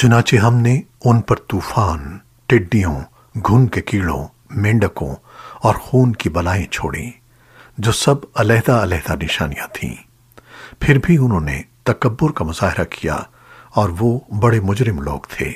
چنانچہ ہم نے ان پر طوفان، ٹڈیوں، گھن کے کیڑوں، مینڈکوں اور خون کی بلائیں چھوڑیں، جو سب علیحدہ علیحدہ نشانیاں تھیں۔ پھر بھی انہوں نے تکبر کا مظاہرہ کیا اور وہ بڑے مجرم لوگ تھے۔